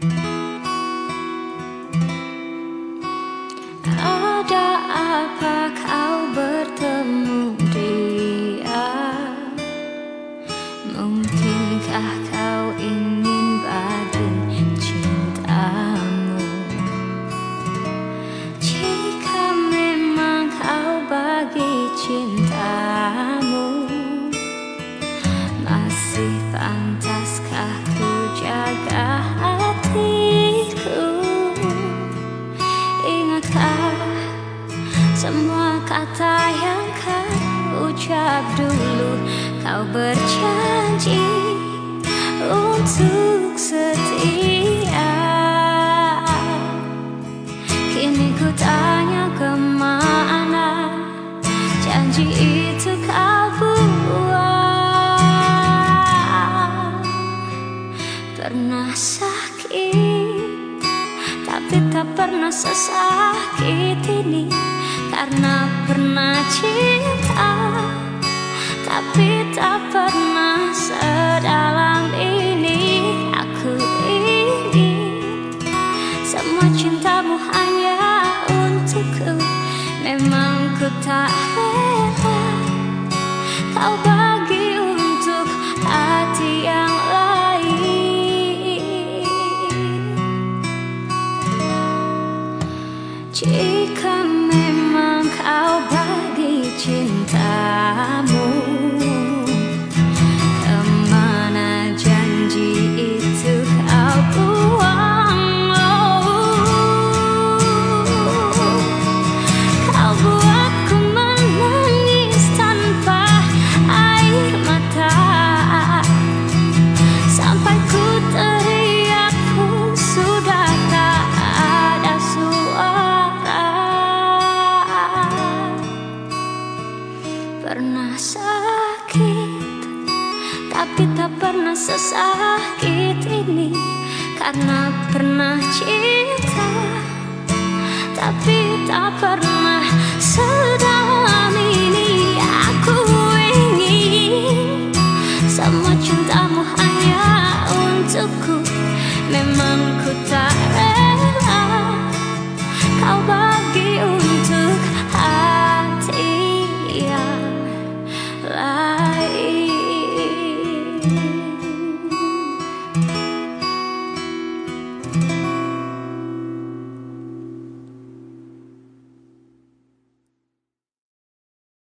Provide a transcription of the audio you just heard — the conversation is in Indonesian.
Ada apa kau bertemu dia? Mungkinkah kau ingin bagi cintamu? Jika memang kau bagi cinta Ingatkah semua kata yang kau ucap dulu. Kau berjanji untuk setia Tapi tak pernah sesakit ini Karena pernah cinta Tapi tak pernah sedalam ini. Aku ingin Semua cintamu hanya untukku. Memang ku tak rela Kau bagi Jika memang pernah sakit Tapi tak pernah sesakit ini. Karena pernah cinta Tapi tak pernah sedalam ini. Aku ingin Semua cintamu hanya untukku. Memang ku tak you.